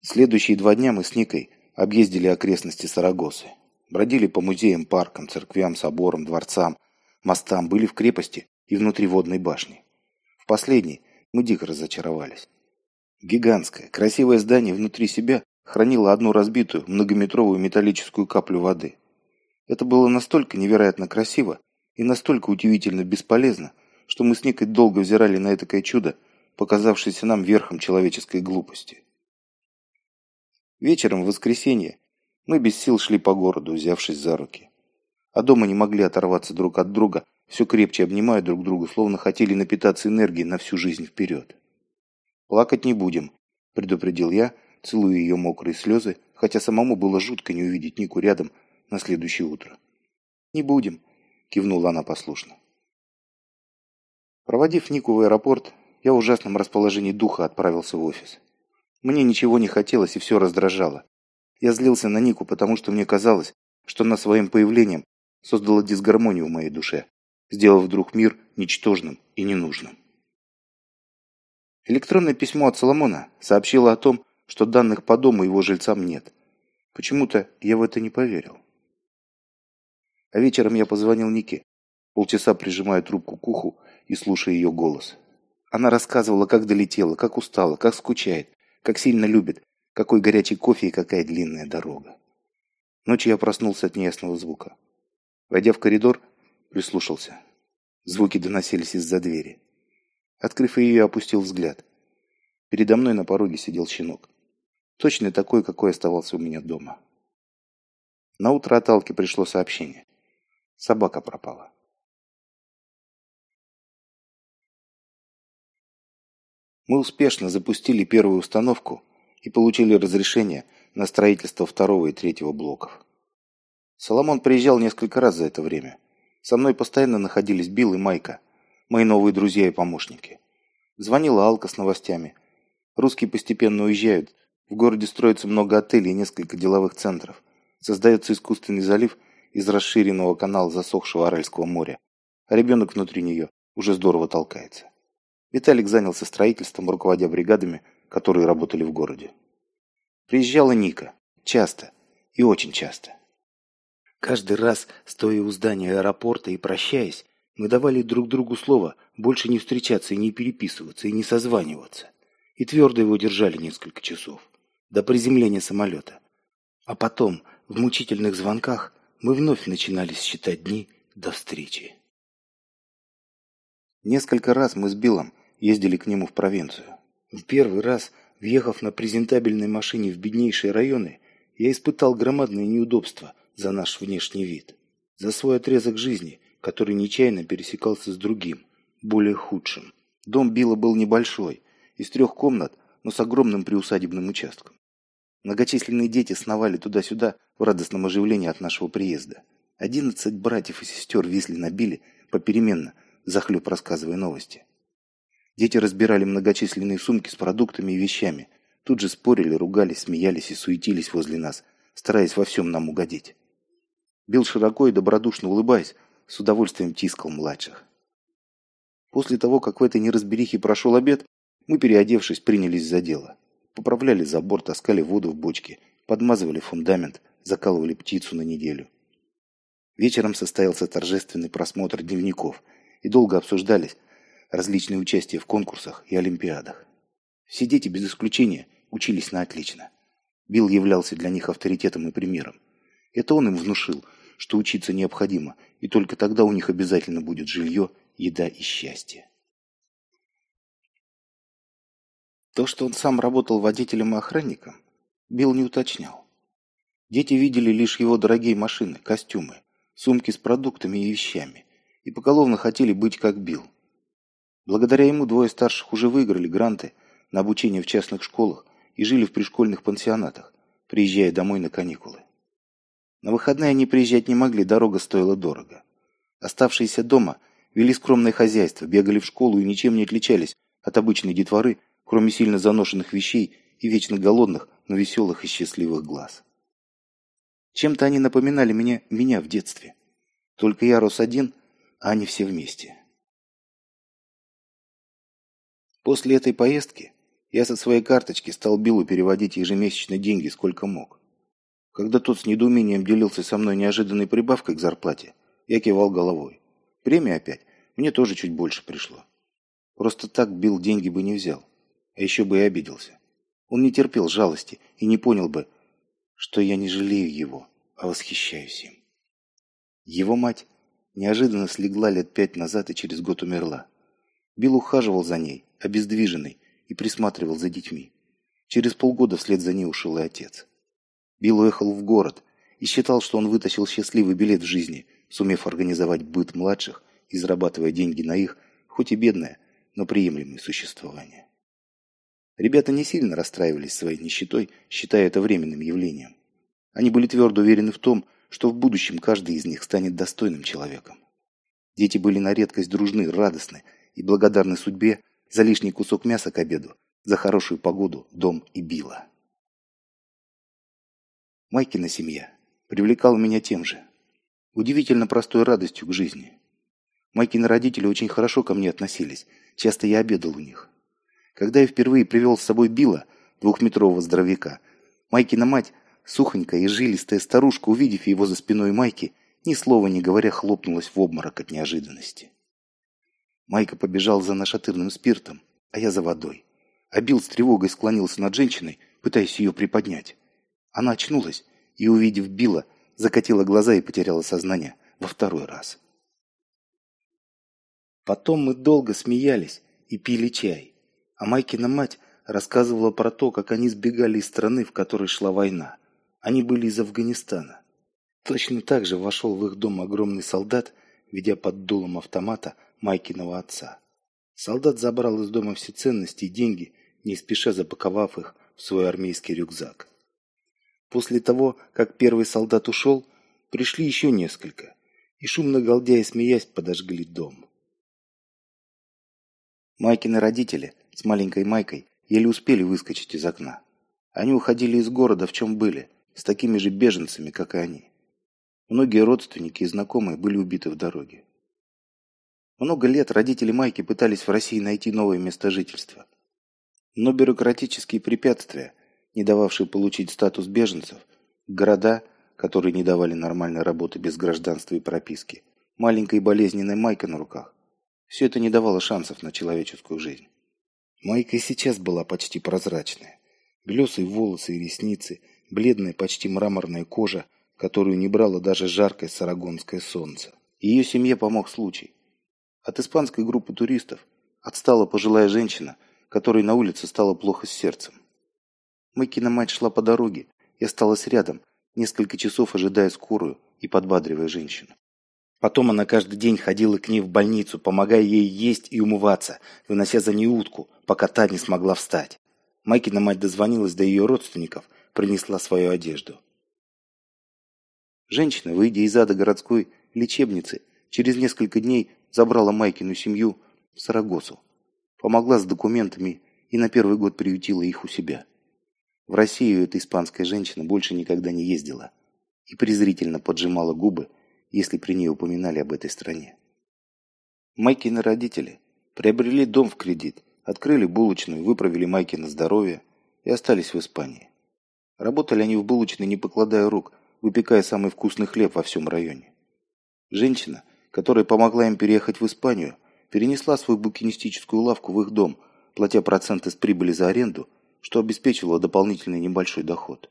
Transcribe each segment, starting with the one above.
Следующие два дня мы с Никой объездили окрестности Сарагосы. Бродили по музеям, паркам, церквям, соборам, дворцам, мостам, были в крепости и внутри водной башни. В последней мы дико разочаровались. Гигантское, красивое здание внутри себя хранило одну разбитую, многометровую металлическую каплю воды. Это было настолько невероятно красиво и настолько удивительно бесполезно, что мы с Никой долго взирали на этакое чудо, показавшееся нам верхом человеческой глупости. Вечером в воскресенье мы без сил шли по городу, взявшись за руки. А дома не могли оторваться друг от друга, все крепче обнимая друг друга, словно хотели напитаться энергией на всю жизнь вперед. «Плакать не будем», – предупредил я, целуя ее мокрые слезы, хотя самому было жутко не увидеть Нику рядом на следующее утро. «Не будем», – кивнула она послушно. Проводив Нику в аэропорт, я в ужасном расположении духа отправился в офис. Мне ничего не хотелось и все раздражало. Я злился на Нику, потому что мне казалось, что она своим появлением создала дисгармонию в моей душе, сделав вдруг мир ничтожным и ненужным. Электронное письмо от Соломона сообщило о том, что данных по дому его жильцам нет. Почему-то я в это не поверил. А вечером я позвонил Нике, полчаса прижимая трубку к уху и слушая ее голос. Она рассказывала, как долетела, как устала, как скучает, как сильно любит, какой горячий кофе и какая длинная дорога. Ночью я проснулся от неясного звука. Войдя в коридор, прислушался. Звуки доносились из-за двери. Открыв ее, я опустил взгляд. Передо мной на пороге сидел щенок. Точно такой, какой оставался у меня дома. На утро от Алки пришло сообщение. Собака пропала. Мы успешно запустили первую установку и получили разрешение на строительство второго и третьего блоков. Соломон приезжал несколько раз за это время. Со мной постоянно находились Билл и Майка, мои новые друзья и помощники. Звонила Алка с новостями. Русские постепенно уезжают. В городе строится много отелей и несколько деловых центров. Создается искусственный залив из расширенного канала засохшего Аральского моря. А ребенок внутри нее уже здорово толкается. Виталик занялся строительством, руководя бригадами, которые работали в городе. Приезжала Ника. Часто. И очень часто. Каждый раз, стоя у здания аэропорта и прощаясь, мы давали друг другу слово больше не встречаться и не переписываться, и не созваниваться. И твердо его держали несколько часов. До приземления самолета. А потом, в мучительных звонках, мы вновь начинали считать дни до встречи. Несколько раз мы с Биллом ездили к нему в провинцию. В первый раз, въехав на презентабельной машине в беднейшие районы, я испытал громадное неудобство за наш внешний вид, за свой отрезок жизни, который нечаянно пересекался с другим, более худшим. Дом Билла был небольшой, из трех комнат, но с огромным приусадебным участком. Многочисленные дети сновали туда-сюда в радостном оживлении от нашего приезда. Одиннадцать братьев и сестер везли на Билле попеременно, захлеб рассказывая новости. Дети разбирали многочисленные сумки с продуктами и вещами. Тут же спорили, ругались, смеялись и суетились возле нас, стараясь во всем нам угодить. Билл широко и добродушно улыбаясь, с удовольствием тискал младших. После того, как в этой неразберихе прошел обед, мы, переодевшись, принялись за дело. Поправляли забор, таскали воду в бочке, подмазывали фундамент, закалывали птицу на неделю. Вечером состоялся торжественный просмотр дневников, и долго обсуждались, различные участия в конкурсах и олимпиадах. Все дети без исключения учились на отлично. Билл являлся для них авторитетом и примером. Это он им внушил, что учиться необходимо, и только тогда у них обязательно будет жилье, еда и счастье. То, что он сам работал водителем и охранником, Билл не уточнял. Дети видели лишь его дорогие машины, костюмы, сумки с продуктами и вещами, и поголовно хотели быть как Билл. Благодаря ему двое старших уже выиграли гранты на обучение в частных школах и жили в пришкольных пансионатах, приезжая домой на каникулы. На выходные они приезжать не могли, дорога стоила дорого. Оставшиеся дома вели скромное хозяйство, бегали в школу и ничем не отличались от обычной детворы, кроме сильно заношенных вещей и вечно голодных, но веселых и счастливых глаз. Чем-то они напоминали меня, меня в детстве. Только я рос один, а они все вместе. После этой поездки Я со своей карточки стал Биллу переводить ежемесячно деньги, сколько мог. Когда тот с недоумением делился со мной неожиданной прибавкой к зарплате, я кивал головой. Премия опять. Мне тоже чуть больше пришло. Просто так Билл деньги бы не взял. А еще бы и обиделся. Он не терпел жалости и не понял бы, что я не жалею его, а восхищаюсь им. Его мать неожиданно слегла лет пять назад и через год умерла. Билл ухаживал за ней, обездвиженный, и присматривал за детьми. Через полгода вслед за ней ушел и отец. Билл уехал в город и считал, что он вытащил счастливый билет в жизни, сумев организовать быт младших и зарабатывая деньги на их, хоть и бедное, но приемлемое существование. Ребята не сильно расстраивались своей нищетой, считая это временным явлением. Они были твердо уверены в том, что в будущем каждый из них станет достойным человеком. Дети были на редкость дружны, радостны и благодарны судьбе за лишний кусок мяса к обеду, за хорошую погоду, дом и била. Майкина семья привлекала меня тем же. Удивительно простой радостью к жизни. Майкины родители очень хорошо ко мне относились, часто я обедал у них. Когда я впервые привел с собой Билла, двухметрового здоровяка, Майкина мать Сухонькая и жилистая старушка, увидев его за спиной Майки, ни слова не говоря, хлопнулась в обморок от неожиданности. Майка побежал за нашатырным спиртом, а я за водой. А Билл с тревогой склонился над женщиной, пытаясь ее приподнять. Она очнулась и, увидев Билла, закатила глаза и потеряла сознание во второй раз. Потом мы долго смеялись и пили чай, а Майкина мать рассказывала про то, как они сбегали из страны, в которой шла война. Они были из Афганистана. Точно так же вошел в их дом огромный солдат, ведя под дулом автомата Майкиного отца. Солдат забрал из дома все ценности и деньги, не спеша запаковав их в свой армейский рюкзак. После того, как первый солдат ушел, пришли еще несколько, и шумно галдя и смеясь подожгли дом. Майкины родители с маленькой Майкой еле успели выскочить из окна. Они уходили из города, в чем были, с такими же беженцами, как и они. Многие родственники и знакомые были убиты в дороге. Много лет родители Майки пытались в России найти новое место жительства. Но бюрократические препятствия, не дававшие получить статус беженцев, города, которые не давали нормальной работы без гражданства и прописки, маленькая и болезненная Майка на руках, все это не давало шансов на человеческую жизнь. Майка и сейчас была почти прозрачная. Белесые волосы и ресницы – бледная, почти мраморная кожа, которую не брало даже жаркое сарагонское солнце. Ее семье помог случай. От испанской группы туристов отстала пожилая женщина, которой на улице стало плохо с сердцем. Мэкина мать шла по дороге и осталась рядом, несколько часов ожидая скорую и подбадривая женщину. Потом она каждый день ходила к ней в больницу, помогая ей есть и умываться, вынося за ней утку, пока та не смогла встать. Майкина мать дозвонилась до ее родственников – принесла свою одежду. Женщина, выйдя из ада городской лечебницы, через несколько дней забрала Майкину семью в Сарагосу, помогла с документами и на первый год приютила их у себя. В Россию эта испанская женщина больше никогда не ездила и презрительно поджимала губы, если при ней упоминали об этой стране. Майкины родители приобрели дом в кредит, открыли булочную, выправили Майкина здоровье и остались в Испании. Работали они в булочной, не покладая рук, выпекая самый вкусный хлеб во всем районе. Женщина, которая помогла им переехать в Испанию, перенесла свою букинистическую лавку в их дом, платя проценты с прибыли за аренду, что обеспечивало дополнительный небольшой доход.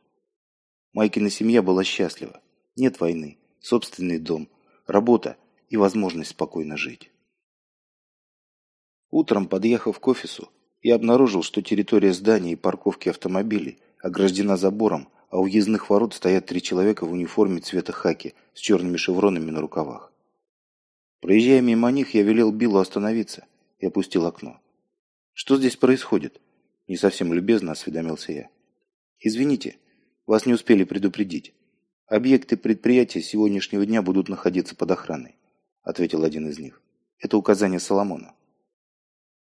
Майкина семья была счастлива. Нет войны, собственный дом, работа и возможность спокойно жить. Утром, подъехав к офису, я обнаружил, что территория здания и парковки автомобилей ограждена забором, а у въездных ворот стоят три человека в униформе цвета хаки с черными шевронами на рукавах. Проезжая мимо них, я велел Биллу остановиться и опустил окно. «Что здесь происходит?» – не совсем любезно осведомился я. «Извините, вас не успели предупредить. Объекты предприятия сегодняшнего дня будут находиться под охраной», – ответил один из них. «Это указание Соломона».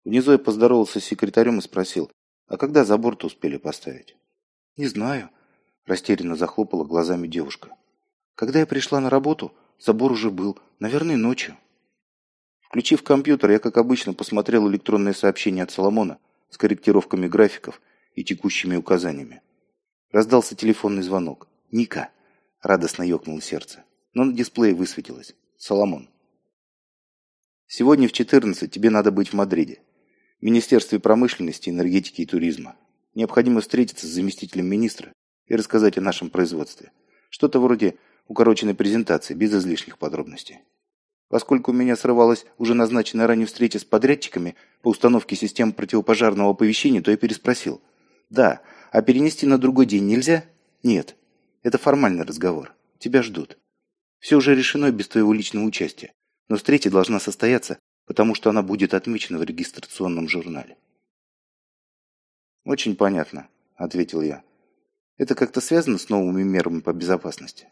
Внизу я поздоровался с секретарем и спросил, а когда забор-то успели поставить? «Не знаю», – растерянно захлопала глазами девушка. «Когда я пришла на работу, забор уже был, наверное, ночью». Включив компьютер, я, как обычно, посмотрел электронное сообщение от Соломона, с корректировками графиков и текущими указаниями. Раздался телефонный звонок. «Ника!» – радостно ёкнуло сердце. Но на дисплее высветилось. «Соломон». «Сегодня в 14 тебе надо быть в Мадриде. Министерстве промышленности, энергетики и туризма. Необходимо встретиться с заместителем министра и рассказать о нашем производстве. Что-то вроде укороченной презентации, без излишних подробностей. Поскольку у меня срывалась уже назначенная ранее встреча с подрядчиками по установке систем противопожарного оповещения, то я переспросил. «Да, а перенести на другой день нельзя?» «Нет. Это формальный разговор. Тебя ждут. Все уже решено без твоего личного участия. Но встреча должна состояться, потому что она будет отмечена в регистрационном журнале». «Очень понятно», — ответил я. «Это как-то связано с новыми мерами по безопасности?»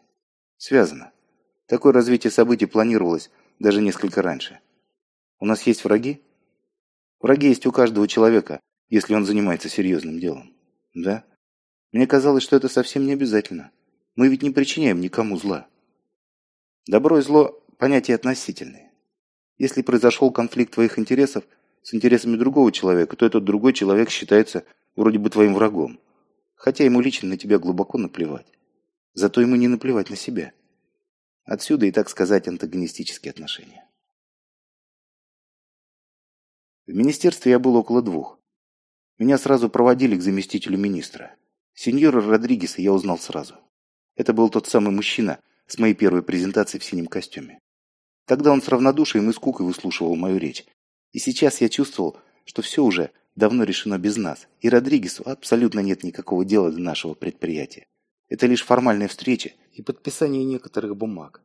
«Связано. Такое развитие событий планировалось даже несколько раньше. У нас есть враги? Враги есть у каждого человека, если он занимается серьезным делом. Да? Мне казалось, что это совсем не обязательно. Мы ведь не причиняем никому зла. Добро и зло – понятия относительные. Если произошел конфликт твоих интересов с интересами другого человека, то этот другой человек считается вроде бы твоим врагом. Хотя ему лично на тебя глубоко наплевать. Зато ему не наплевать на себя. Отсюда и, так сказать, антагонистические отношения. В министерстве я был около двух. Меня сразу проводили к заместителю министра. Сеньора Родригеса я узнал сразу. Это был тот самый мужчина с моей первой презентацией в синем костюме. Тогда он с равнодушием и скукой выслушивал мою речь. И сейчас я чувствовал, что все уже давно решено без нас, и Родригесу абсолютно нет никакого дела до нашего предприятия. Это лишь формальная встреча и подписание некоторых бумаг.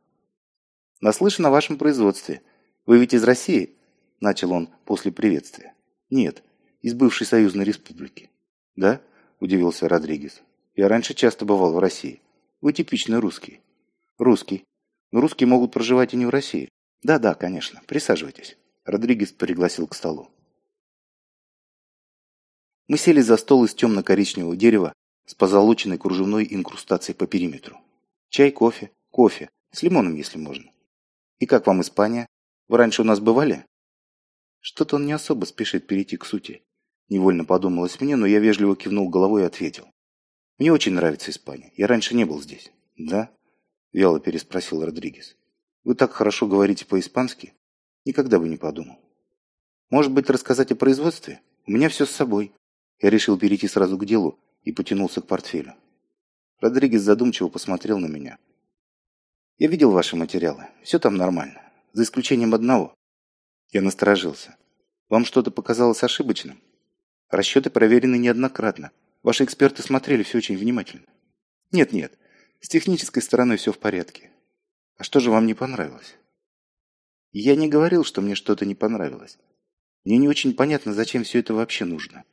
«Наслышан о вашем производстве. Вы ведь из России?» – начал он после приветствия. «Нет, из бывшей союзной республики». «Да?» – удивился Родригес. «Я раньше часто бывал в России. Вы типичный русский». «Русский. Но русские могут проживать и не в России». «Да-да, конечно. Присаживайтесь». Родригес пригласил к столу. Мы сели за стол из темно-коричневого дерева с позолоченной кружевной инкрустацией по периметру. Чай, кофе, кофе, с лимоном, если можно. И как вам Испания? Вы раньше у нас бывали? Что-то он не особо спешит перейти к сути. Невольно подумалось мне, но я вежливо кивнул головой и ответил. Мне очень нравится Испания. Я раньше не был здесь. Да? Вяло переспросил Родригес. Вы так хорошо говорите по-испански? Никогда бы не подумал. Может быть, рассказать о производстве? У меня все с собой. Я решил перейти сразу к делу и потянулся к портфелю. Родригес задумчиво посмотрел на меня. «Я видел ваши материалы. Все там нормально. За исключением одного». Я насторожился. «Вам что-то показалось ошибочным?» «Расчеты проверены неоднократно. Ваши эксперты смотрели все очень внимательно». «Нет-нет, с технической стороной все в порядке. А что же вам не понравилось?» «Я не говорил, что мне что-то не понравилось. Мне не очень понятно, зачем все это вообще нужно».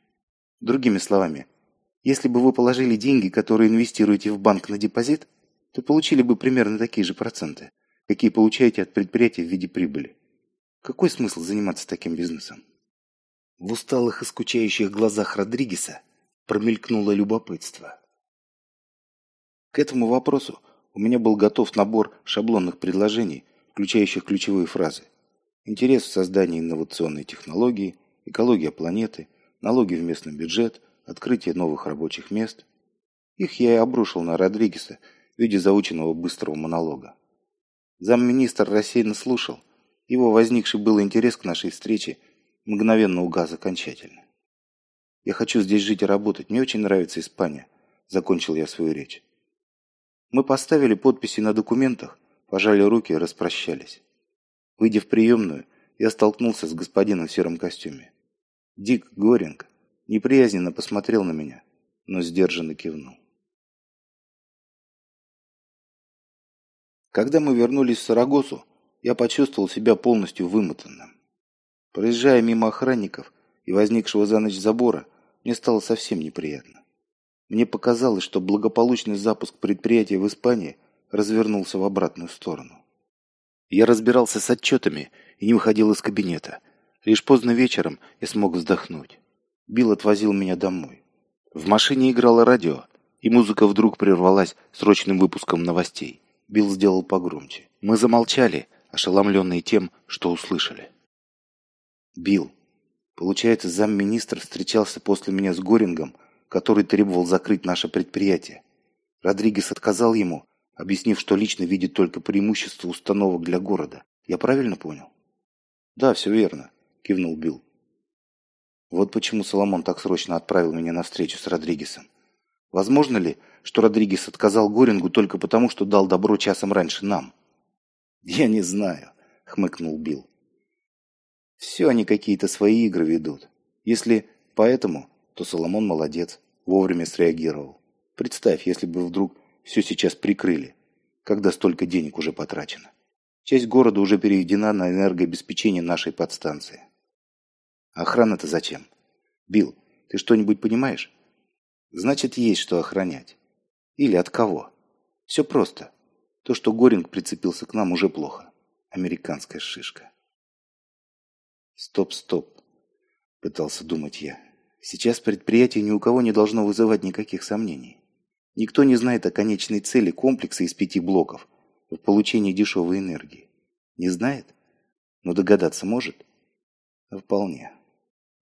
Другими словами, если бы вы положили деньги, которые инвестируете в банк на депозит, то получили бы примерно такие же проценты, какие получаете от предприятия в виде прибыли. Какой смысл заниматься таким бизнесом? В усталых и скучающих глазах Родригеса промелькнуло любопытство. К этому вопросу у меня был готов набор шаблонных предложений, включающих ключевые фразы. Интерес в создании инновационной технологии, экология планеты, налоги в местный бюджет, открытие новых рабочих мест. Их я и обрушил на Родригеса в виде заученного быстрого монолога. Замминистр рассеянно слушал. Его возникший был интерес к нашей встрече мгновенно угас окончательно. «Я хочу здесь жить и работать. Мне очень нравится Испания», – закончил я свою речь. Мы поставили подписи на документах, пожали руки и распрощались. Выйдя в приемную, я столкнулся с господином в сером костюме. Дик Горинг неприязненно посмотрел на меня, но сдержанно кивнул. Когда мы вернулись в Сарагосу, я почувствовал себя полностью вымотанным. Проезжая мимо охранников и возникшего за ночь забора, мне стало совсем неприятно. Мне показалось, что благополучный запуск предприятия в Испании развернулся в обратную сторону. Я разбирался с отчетами и не выходил из кабинета – Лишь поздно вечером я смог вздохнуть. Билл отвозил меня домой. В машине играло радио, и музыка вдруг прервалась срочным выпуском новостей. Билл сделал погромче. Мы замолчали, ошеломленные тем, что услышали. «Билл, Получается, замминистр встречался после меня с Горингом, который требовал закрыть наше предприятие. Родригес отказал ему, объяснив, что лично видит только преимущество установок для города. Я правильно понял? Да, все верно, кивнул Билл. Вот почему Соломон так срочно отправил меня на встречу с Родригесом. Возможно ли, что Родригес отказал Горингу только потому, что дал добро часом раньше нам? Я не знаю, хмыкнул Билл. Все они какие-то свои игры ведут. Если поэтому, то Соломон молодец, вовремя среагировал. Представь, если бы вдруг все сейчас прикрыли, когда столько денег уже потрачено. Часть города уже переведена на энергообеспечение нашей подстанции. Охрана-то зачем? Билл, ты что-нибудь понимаешь? Значит, есть что охранять. Или от кого? Все просто. То, что Горинг прицепился к нам, уже плохо. Американская шишка. Стоп, стоп, пытался думать я. Сейчас предприятие ни у кого не должно вызывать никаких сомнений. Никто не знает о конечной цели комплекса из пяти блоков в получении дешевой энергии. Не знает? Но догадаться может? Вполне.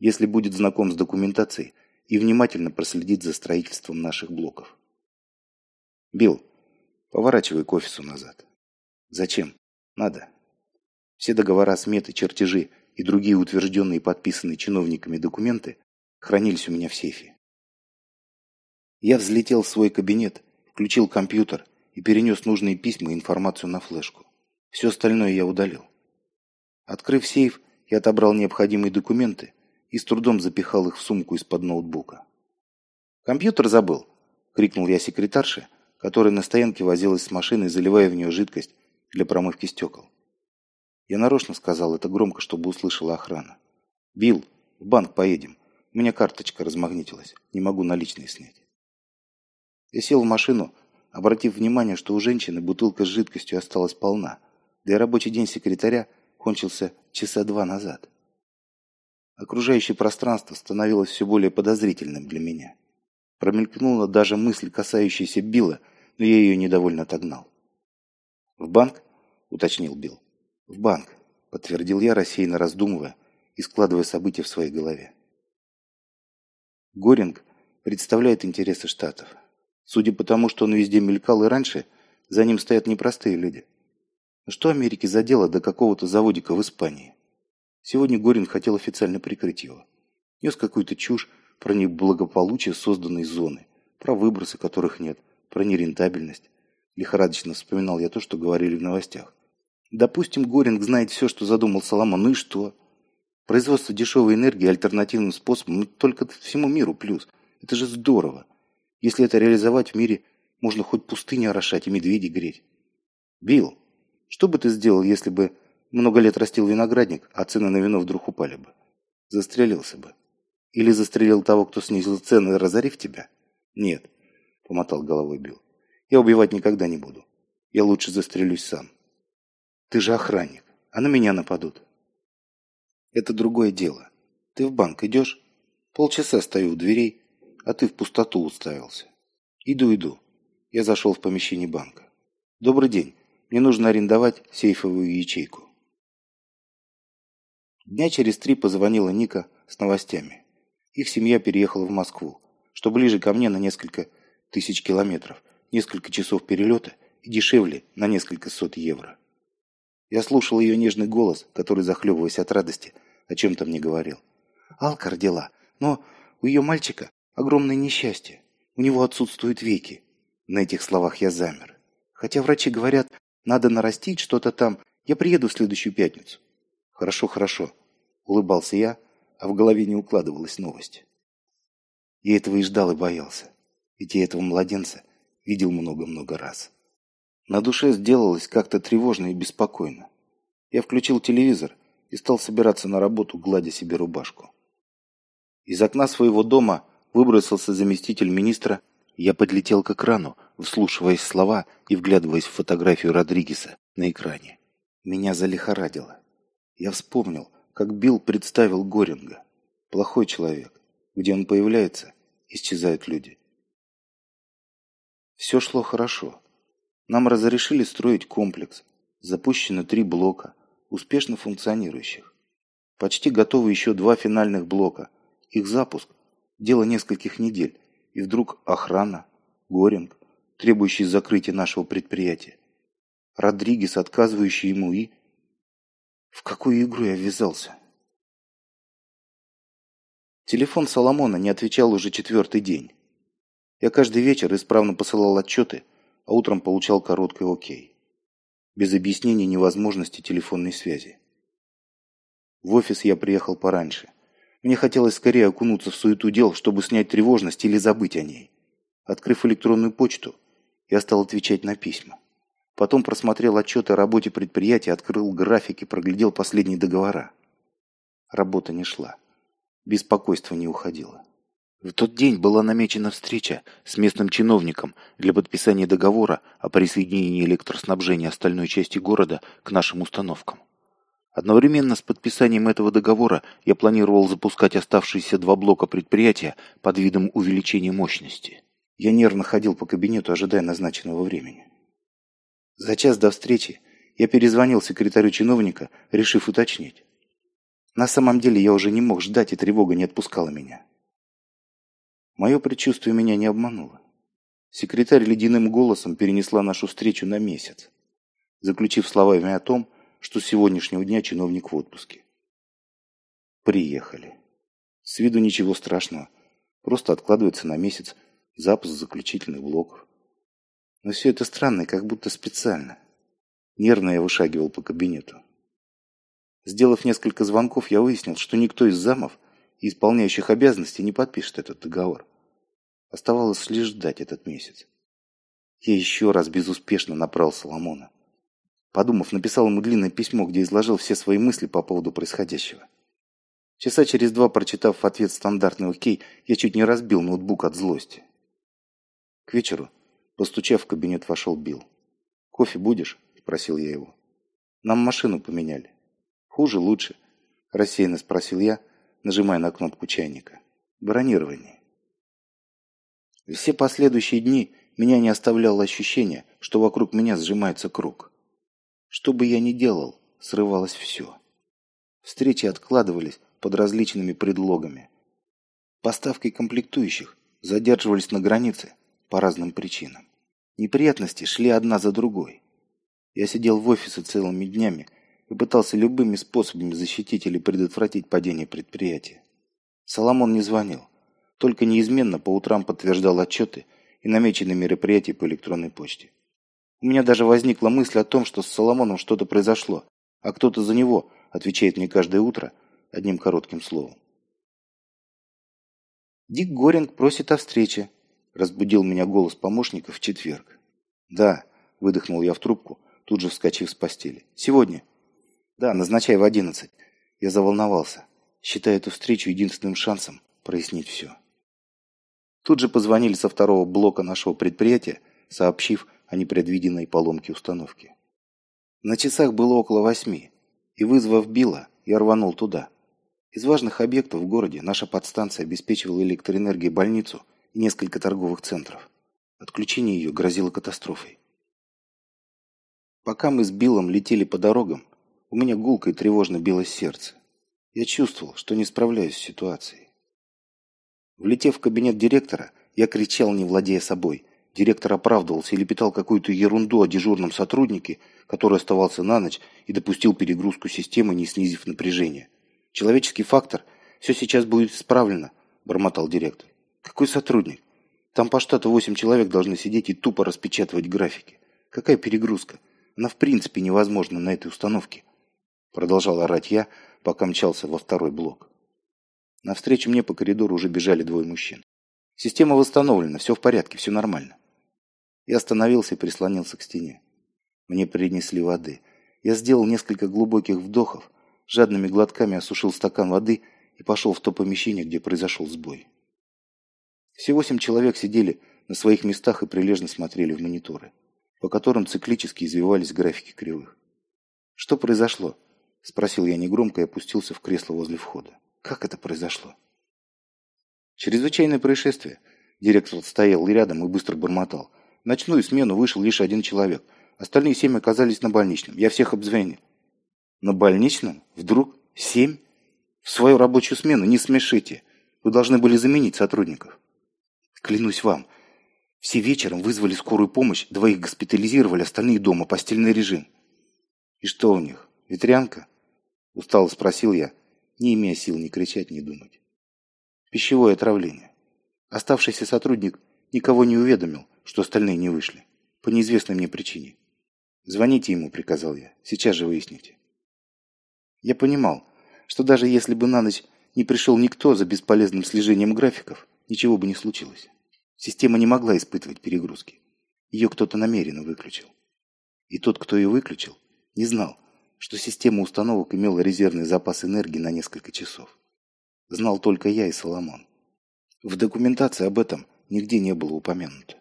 Если будет знаком с документацией и внимательно проследит за строительством наших блоков. Билл, поворачивай к офису назад. Зачем? Надо. Все договора, сметы, чертежи – и другие утвержденные и подписанные чиновниками документы хранились у меня в сейфе. Я взлетел в свой кабинет, включил компьютер и перенес нужные письма и информацию на флешку. Все остальное я удалил. Открыв сейф, я отобрал необходимые документы и с трудом запихал их в сумку из-под ноутбука. «Компьютер забыл!» — крикнул я секретарше, которая на стоянке возилась с машиной, заливая в нее жидкость для промывки стекол. Я нарочно сказал это громко, чтобы услышала охрана. «Билл, в банк поедем. У меня карточка размагнитилась. Не могу наличные снять». Я сел в машину, обратив внимание, что у женщины бутылка с жидкостью осталась полна, да и рабочий день секретаря кончился часа два назад. Окружающее пространство становилось все более подозрительным для меня. Промелькнула даже мысль, касающаяся Билла, но я ее недовольно отогнал. «В банк?» – уточнил Билл. «В банк», — подтвердил я, рассеянно раздумывая и складывая события в своей голове. Горинг представляет интересы Штатов. Судя по тому, что он везде мелькал и раньше, за ним стоят непростые люди. Но что Америке за дело до какого-то заводика в Испании? Сегодня Горин хотел официально прикрыть его. Нес какую-то чушь про неблагополучие созданной зоны, про выбросы, которых нет, про нерентабельность. Лихорадочно вспоминал я то, что говорили в новостях. Допустим, Горинг знает все, что задумал Соломон, ну и что? Производство дешевой энергии альтернативным способом ну, только всему миру плюс. Это же здорово. Если это реализовать в мире, можно хоть пустыню орошать и медведей греть. Билл, что бы ты сделал, если бы много лет растил виноградник, а цены на вино вдруг упали бы? Застрелился бы. Или застрелил того, кто снизил цены, разорив тебя? Нет, помотал головой Билл. Я убивать никогда не буду. Я лучше застрелюсь сам. Ты же охранник, а на меня нападут. Это другое дело. Ты в банк идешь? Полчаса стою у дверей, а ты в пустоту уставился. Иду, иду. Я зашел в помещение банка. Добрый день. Мне нужно арендовать сейфовую ячейку. Дня через три позвонила Ника с новостями. Их семья переехала в Москву, что ближе ко мне на несколько тысяч километров, несколько часов перелета и дешевле на несколько сот евро. Я слушал ее нежный голос, который, захлебываясь от радости, о чем-то мне говорил. Алка родила, но у ее мальчика огромное несчастье. У него отсутствуют веки. На этих словах я замер. Хотя врачи говорят, надо нарастить что-то там. Я приеду в следующую пятницу. Хорошо, хорошо. Улыбался я, а в голове не укладывалась новость. Я этого и ждал, и боялся. Ведь я этого младенца видел много-много раз. На душе сделалось как-то тревожно и беспокойно. Я включил телевизор и стал собираться на работу, гладя себе рубашку. Из окна своего дома выбросился заместитель министра, я подлетел к экрану, вслушиваясь в слова и вглядываясь в фотографию Родригеса на экране. Меня залихорадило. Я вспомнил, как Билл представил Горинга. Плохой человек. Где он появляется, исчезают люди. Все шло хорошо. Нам разрешили строить комплекс. Запущено три блока, успешно функционирующих. Почти готовы еще два финальных блока. Их запуск – дело нескольких недель. И вдруг охрана, Горинг, требующий закрытия нашего предприятия. Родригес, отказывающий ему и... В какую игру я ввязался? Телефон Соломона не отвечал уже четвертый день. Я каждый вечер исправно посылал отчеты, а утром получал короткое «Окей». Без объяснений невозможности телефонной связи. В офис я приехал пораньше. Мне хотелось скорее окунуться в суету дел, чтобы снять тревожность или забыть о ней. Открыв электронную почту, я стал отвечать на письма. Потом просмотрел отчеты о работе предприятия, открыл графики, проглядел последние договора. Работа не шла. Беспокойство не уходило. В тот день была намечена встреча с местным чиновником для подписания договора о присоединении электроснабжения остальной части города к нашим установкам. Одновременно с подписанием этого договора я планировал запускать оставшиеся два блока предприятия под видом увеличения мощности. Я нервно ходил по кабинету, ожидая назначенного времени. За час до встречи я перезвонил секретарю чиновника, решив уточнить. На самом деле я уже не мог ждать, и тревога не отпускала меня. Мое предчувствие меня не обмануло. Секретарь ледяным голосом перенесла нашу встречу на месяц, заключив словами о том, что с сегодняшнего дня чиновник в отпуске. Приехали. С виду ничего страшного. Просто откладывается на месяц запуск заключительных блоков. Но все это странно, как будто специально. Нервно я вышагивал по кабинету. Сделав несколько звонков, я выяснил, что никто из замов и исполняющих обязанности не подпишет этот договор. Оставалось лишь ждать этот месяц. Я еще раз безуспешно направил Соломона. Подумав, написал ему длинное письмо, где изложил все свои мысли по поводу происходящего. Часа через два, прочитав ответ стандартный «Окей», я чуть не разбил ноутбук от злости. К вечеру, постучав в кабинет, вошел Билл. «Кофе будешь?» – спросил я его. «Нам машину поменяли». «Хуже, лучше?» – рассеянно спросил я, нажимая на кнопку чайника. «Бронирование». Все последующие дни меня не оставляло ощущение, что вокруг меня сжимается круг. Что бы я ни делал, срывалось все. Встречи откладывались под различными предлогами. Поставки комплектующих задерживались на границе по разным причинам. Неприятности шли одна за другой. Я сидел в офисе целыми днями и пытался любыми способами защитить или предотвратить падение предприятия. Соломон не звонил, только неизменно по утрам подтверждал отчеты и намеченные мероприятия по электронной почте. У меня даже возникла мысль о том, что с Соломоном что-то произошло, а кто-то за него отвечает мне каждое утро одним коротким словом. «Дик Горинг просит о встрече», – разбудил меня голос помощника в четверг. «Да», – выдохнул я в трубку, тут же вскочив с постели. «Сегодня?» «Да, назначай в одиннадцать». Я заволновался, считая эту встречу единственным шансом прояснить все. Тут же позвонили со второго блока нашего предприятия, сообщив, о непредвиденной поломке установки. На часах было около восьми, и, вызвав Билла, я рванул туда. Из важных объектов в городе наша подстанция обеспечивала электроэнергией больницу несколько торговых центров. Отключение ее грозило катастрофой. Пока мы с Биллом летели по дорогам, у меня гулко и тревожно билось сердце. Я чувствовал, что не справляюсь с ситуацией. Влетев в кабинет директора, я кричал, не владея собой – Директор оправдывался или питал какую-то ерунду о дежурном сотруднике, который оставался на ночь и допустил перегрузку системы, не снизив напряжение. «Человеческий фактор. Все сейчас будет исправлено», – бормотал директор. «Какой сотрудник? Там по штату восемь человек должны сидеть и тупо распечатывать графики. Какая перегрузка? Она в принципе невозможна на этой установке». Продолжал орать я, пока мчался во второй блок. Навстречу мне по коридору уже бежали двое мужчин. «Система восстановлена, все в порядке, все нормально». Я остановился и прислонился к стене. Мне принесли воды. Я сделал несколько глубоких вдохов, жадными глотками осушил стакан воды и пошел в то помещение, где произошел сбой. Все восемь человек сидели на своих местах и прилежно смотрели в мониторы, по которым циклически извивались графики кривых. «Что произошло?» – спросил я негромко и опустился в кресло возле входа. «Как это произошло?» «Чрезвычайное происшествие». Директор стоял рядом и быстро бормотал – ночную смену вышел лишь один человек. Остальные семь оказались на больничном. Я всех обзвонил. На больничном? Вдруг? Семь? В свою рабочую смену не смешите. Вы должны были заменить сотрудников. Клянусь вам, все вечером вызвали скорую помощь, двоих госпитализировали, остальные дома, постельный режим. И что у них, ветрянка? Устало спросил я, не имея сил ни кричать, ни думать. Пищевое отравление. Оставшийся сотрудник никого не уведомил, что остальные не вышли. По неизвестной мне причине. «Звоните ему», — приказал я. «Сейчас же выясните». Я понимал, что даже если бы на ночь не пришел никто за бесполезным слежением графиков, ничего бы не случилось. Система не могла испытывать перегрузки. Ее кто-то намеренно выключил. И тот, кто ее выключил, не знал, что система установок имела резервный запас энергии на несколько часов знал только я и Соломон. В документации об этом нигде не было упомянуто.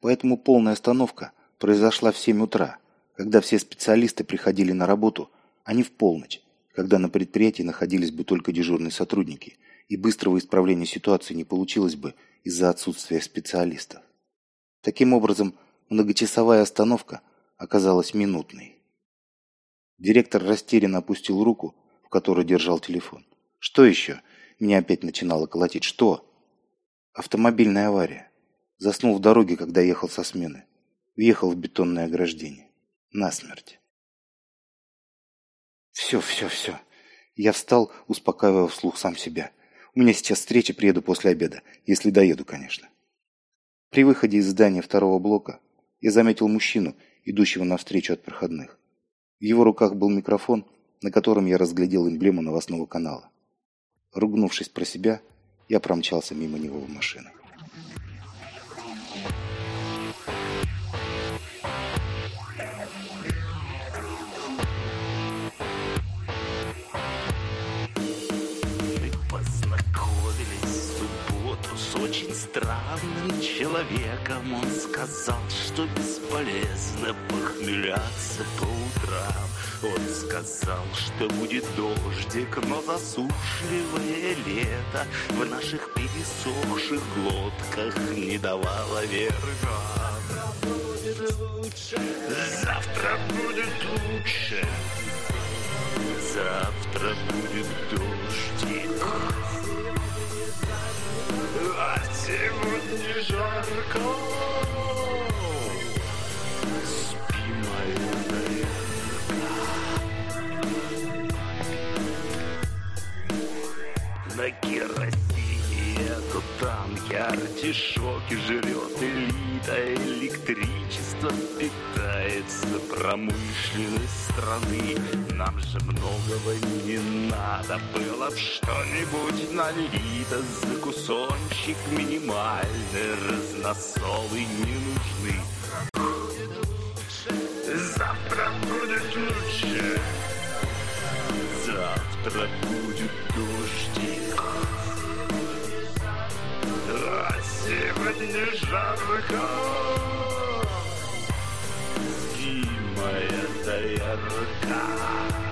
Поэтому полная остановка произошла в 7 утра, когда все специалисты приходили на работу, а не в полночь, когда на предприятии находились бы только дежурные сотрудники, и быстрого исправления ситуации не получилось бы из-за отсутствия специалистов. Таким образом, многочасовая остановка оказалась минутной. Директор растерянно опустил руку, в которой держал телефон. Что еще? Меня опять начинало колотить. Что? Автомобильная авария. Заснул в дороге, когда ехал со смены. Въехал в бетонное ограждение. Насмерть. Все, все, все. Я встал, успокаивая вслух сам себя. У меня сейчас встреча, приеду после обеда. Если доеду, конечно. При выходе из здания второго блока я заметил мужчину, идущего навстречу от проходных. В его руках был микрофон, на котором я разглядел эмблему новостного канала. Ругнувшись про себя, я промчался мимо него в машину. Очень странным человеком. Он сказал, что бесполезно похмеляться по утрам. Он сказал, что будет дождик, но засушливое лето В наших пересохших глотках не давало верга Завтра будет лучше, завтра будет лучше. Завтра будет дождик сегодня жарко. Спи, моя На керосине то танки артишоки жрет элита электричество питается промышленность страны. Нам же многого не надо было что-нибудь налито За кусончик минимальный разносолы не нужны. Завтра будет лучше Завтра будет дождик видишь жарко, и моя доярка.